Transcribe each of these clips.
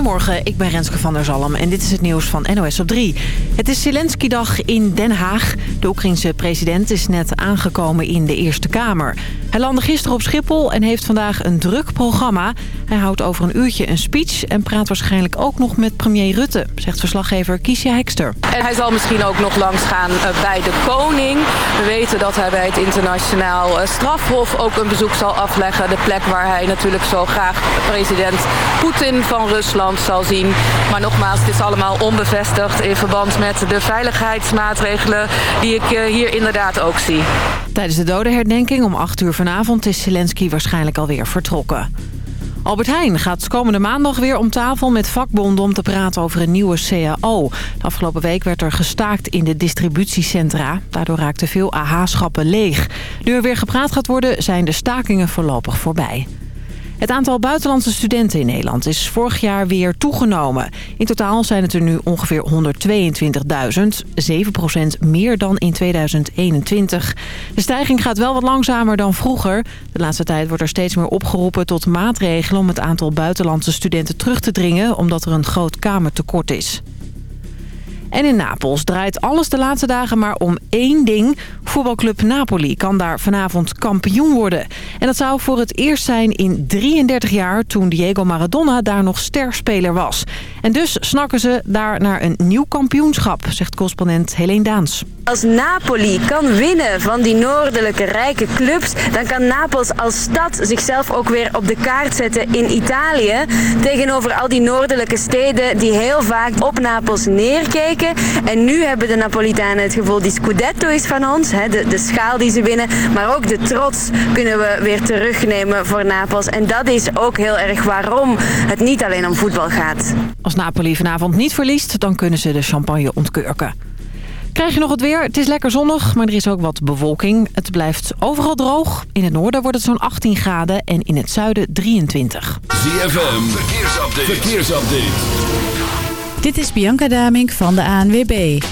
Goedemorgen, ik ben Renske van der Zalm en dit is het nieuws van NOS op 3. Het is Zelensky-dag in Den Haag. De Oekraïense president is net aangekomen in de Eerste Kamer. Hij landde gisteren op Schiphol en heeft vandaag een druk programma. Hij houdt over een uurtje een speech en praat waarschijnlijk ook nog met premier Rutte, zegt verslaggever Kiesja Hekster. En hij zal misschien ook nog langs gaan eh, bij de koning. We weten dat hij bij het internationaal eh, strafhof ook een bezoek zal afleggen. De plek waar hij natuurlijk zo graag president Poetin van Rusland zal zien. Maar nogmaals, het is allemaal onbevestigd in verband met de veiligheidsmaatregelen die ik eh, hier inderdaad ook zie. Tijdens de dodenherdenking om 8 uur vanavond is Zelensky waarschijnlijk alweer vertrokken. Albert Heijn gaat komende maandag weer om tafel met vakbonden om te praten over een nieuwe CAO. De afgelopen week werd er gestaakt in de distributiecentra. Daardoor raakten veel AH-schappen leeg. Nu er weer gepraat gaat worden zijn de stakingen voorlopig voorbij. Het aantal buitenlandse studenten in Nederland is vorig jaar weer toegenomen. In totaal zijn het er nu ongeveer 122.000, 7% meer dan in 2021. De stijging gaat wel wat langzamer dan vroeger. De laatste tijd wordt er steeds meer opgeroepen tot maatregelen... om het aantal buitenlandse studenten terug te dringen... omdat er een groot kamertekort is. En in Napels draait alles de laatste dagen maar om één ding. Voetbalclub Napoli kan daar vanavond kampioen worden. En dat zou voor het eerst zijn in 33 jaar toen Diego Maradona daar nog sterspeler was. En dus snakken ze daar naar een nieuw kampioenschap, zegt correspondent Helene Daans. Als Napoli kan winnen van die noordelijke rijke clubs, dan kan Napels als stad zichzelf ook weer op de kaart zetten in Italië. Tegenover al die noordelijke steden die heel vaak op Napels neerkeken. En nu hebben de Napolitanen het gevoel, die Scudetto is van ons, hè, de, de schaal die ze winnen. Maar ook de trots kunnen we weer terugnemen voor Napels. En dat is ook heel erg waarom het niet alleen om voetbal gaat. Als Napoli vanavond niet verliest, dan kunnen ze de champagne ontkurken. Krijg je nog het weer? Het is lekker zonnig, maar er is ook wat bewolking. Het blijft overal droog. In het noorden wordt het zo'n 18 graden en in het zuiden 23. ZFM, verkeersupdate. verkeersupdate. Dit is Bianca Damink van de ANWB.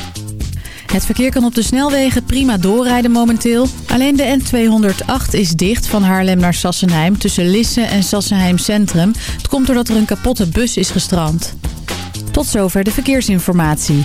Het verkeer kan op de snelwegen prima doorrijden momenteel. Alleen de N208 is dicht van Haarlem naar Sassenheim tussen Lisse en Sassenheim Centrum. Het komt doordat er een kapotte bus is gestrand. Tot zover de verkeersinformatie.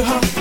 to her.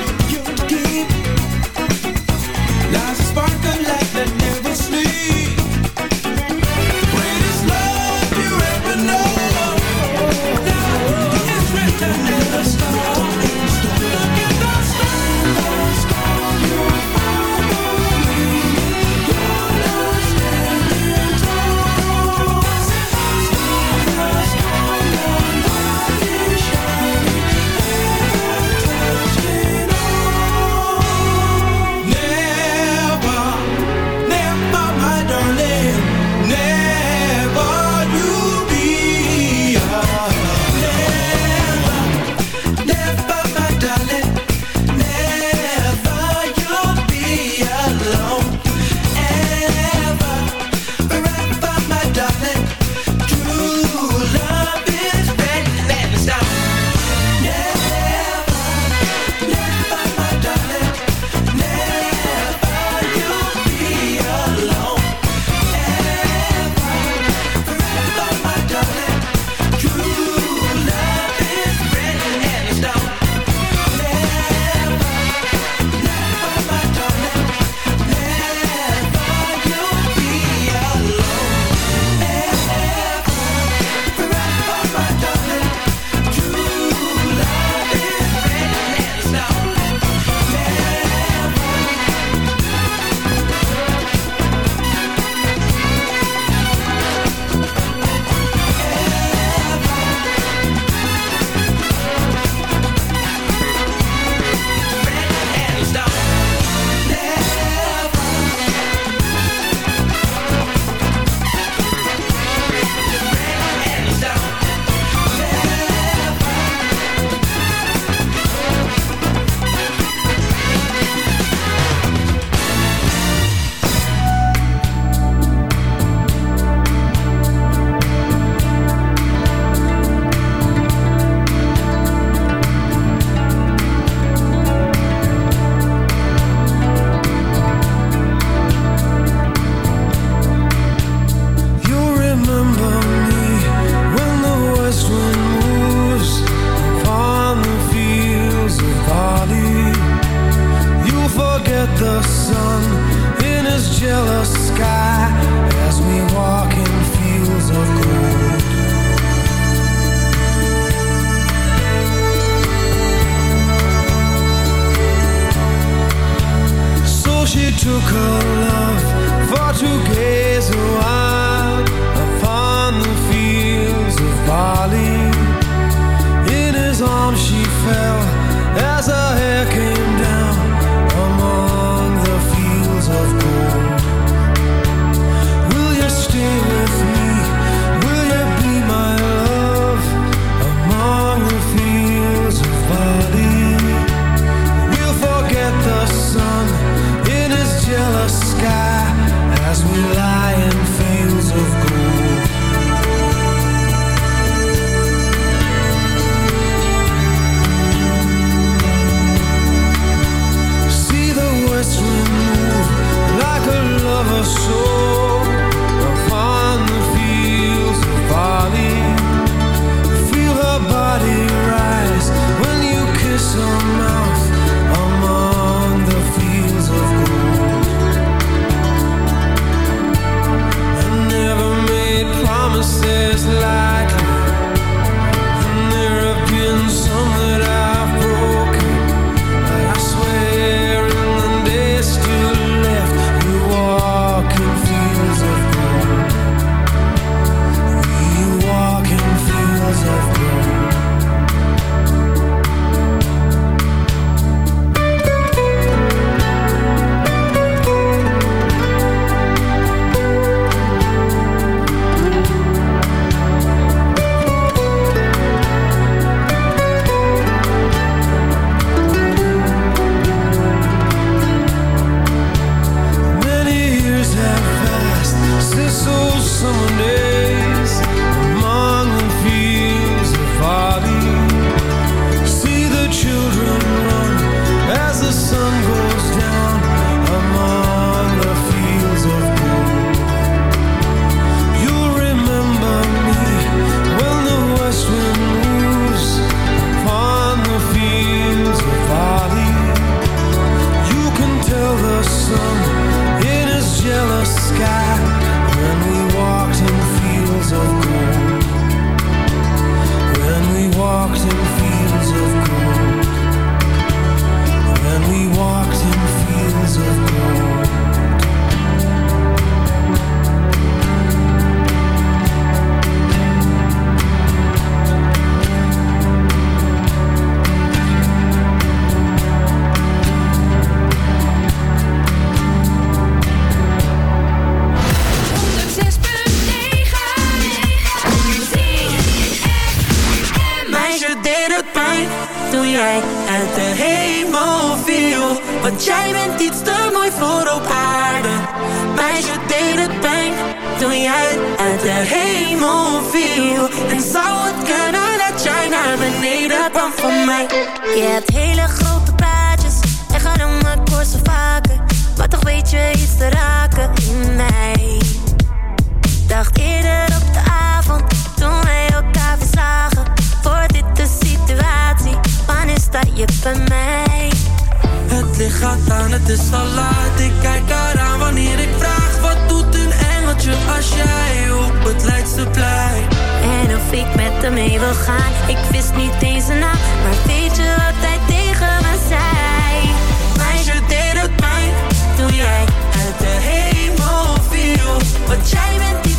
het pijn toen jij uit de hemel viel. Want jij bent iets te mooi voor op aarde. Meisje deed het pijn toen jij uit de hemel viel. En zou het kunnen dat jij naar beneden kwam voor mij? Je hebt hele grote praatjes en ga om het voor zo vaker. Maar toch weet je iets te raken in mij. Dacht eerder op de avond toen wij elkaar verzagen sta je bij mij. Het licht gaat aan, het is al laat. Ik kijk eraan wanneer ik vraag. Wat doet een engeltje als jij op het Leidseplein? En of ik met hem mee wil gaan. Ik wist niet deze naam, maar weet je wat hij tegen me zei? Meisje, deed het pijn toen jij uit de hemel viel. Want jij bent die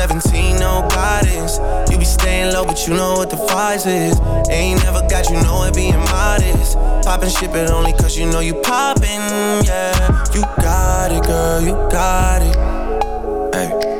Flew the Cooper 17, no guidance. You be staying low, but you know what the price is. Ain't never got you know it being modest. Poppin' shit, but only cause you know you poppin', yeah. You got it, girl, you got it. Hey.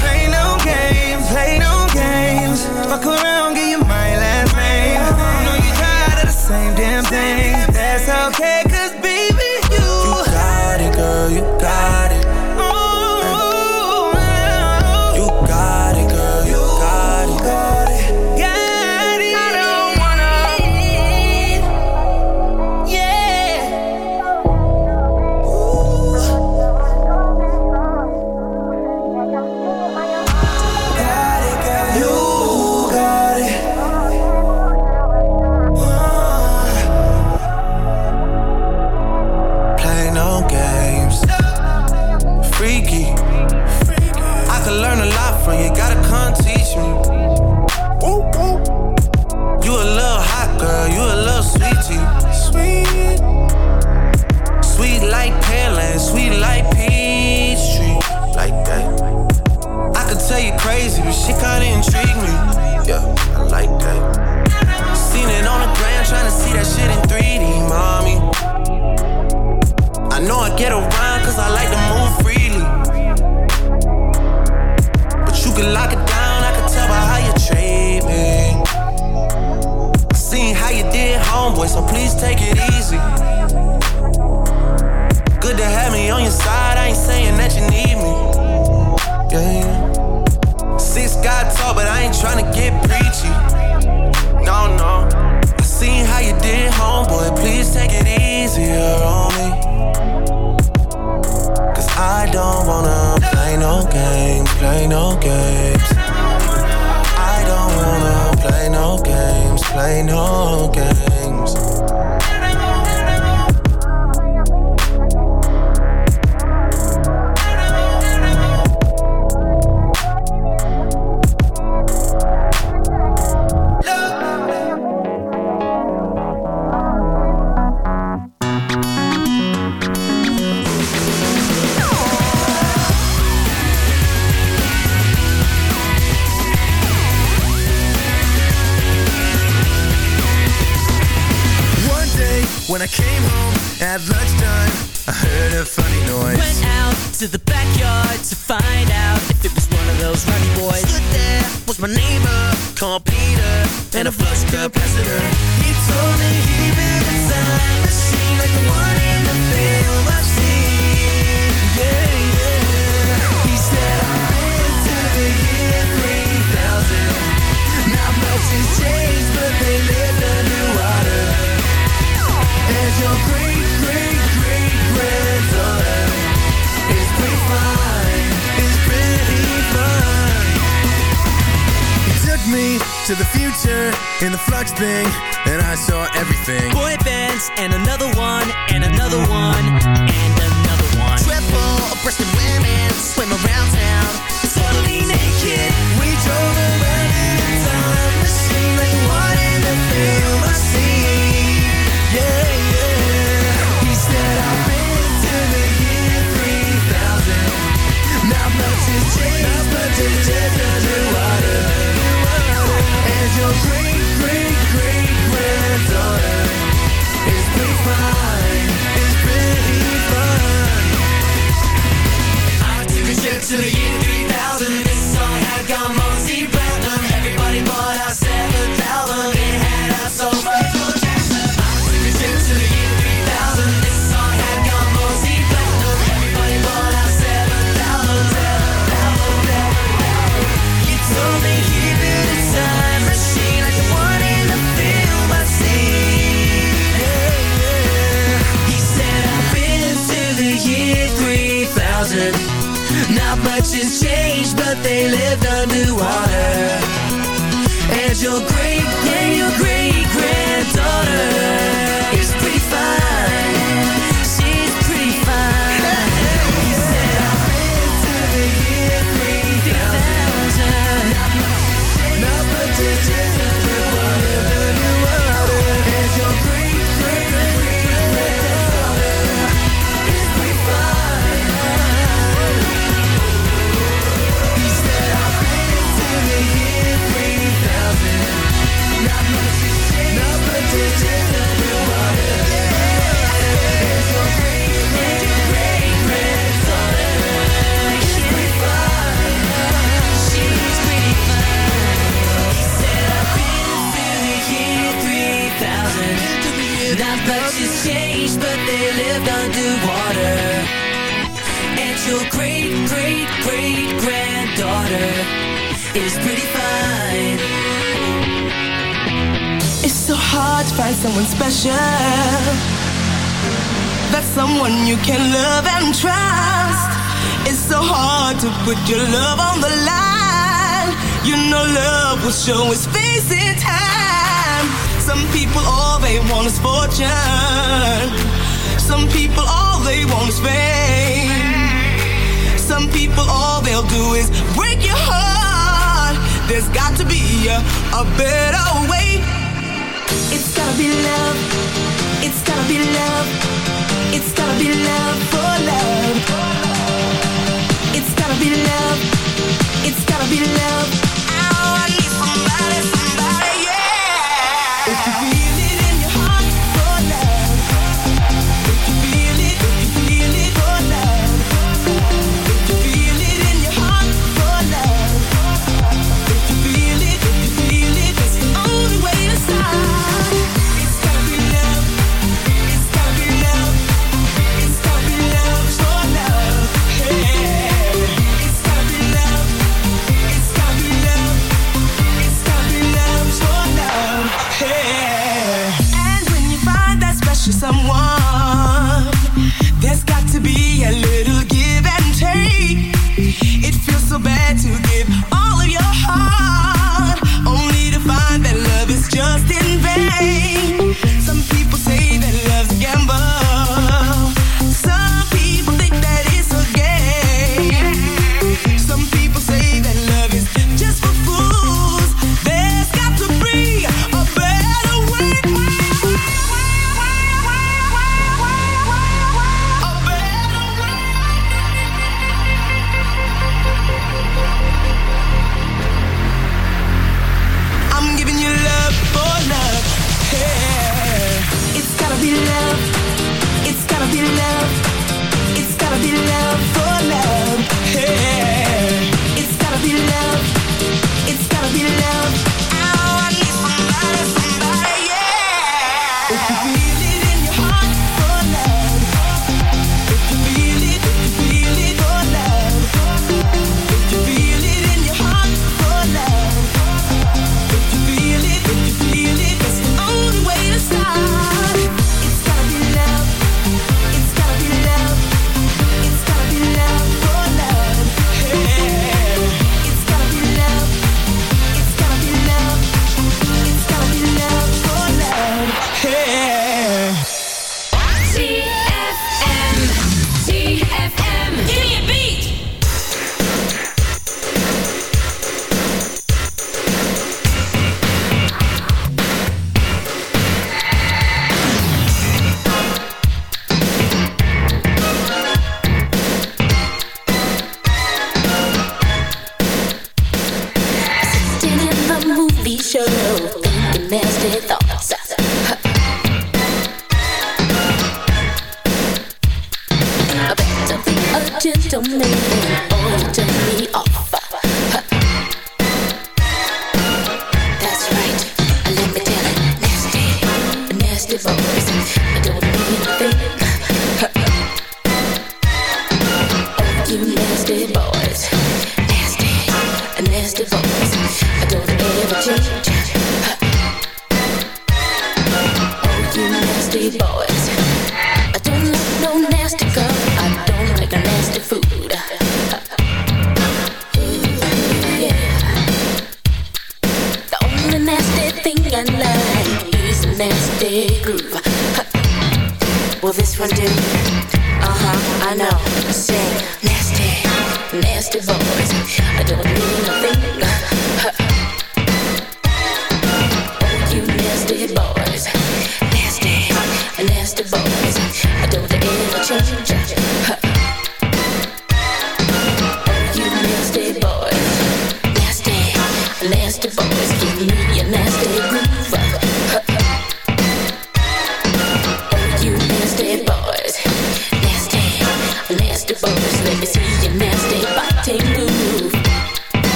was my neighbor Called Peter And a flush capacitor He told me he built a time machine Like the one in the film I've seen. Yeah, yeah. He said I've been to the year 3000 Not much has changed But they lived under water And your to the future in the flux thing, and I saw everything. Boy bands, and another one, and another one, and another one. Triple breasted women swim around town, totally naked. We drove around in a time machine, like what in the film I see. Yeah. He said, I've to the year 3000. Not much has changed, not much has your great, great, great granddaughter fine, fine. I took a trip to the year 3000 this song had gone Monty much has changed, but they lived underwater. And your great, great, your great granddaughter.